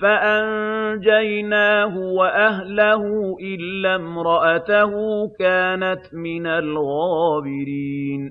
فَأَنجَيْنَاهُ وَأَهْلَهُ إِلَّا امْرَأَتَهُ كَانَتْ مِنَ الْغَابِرِينَ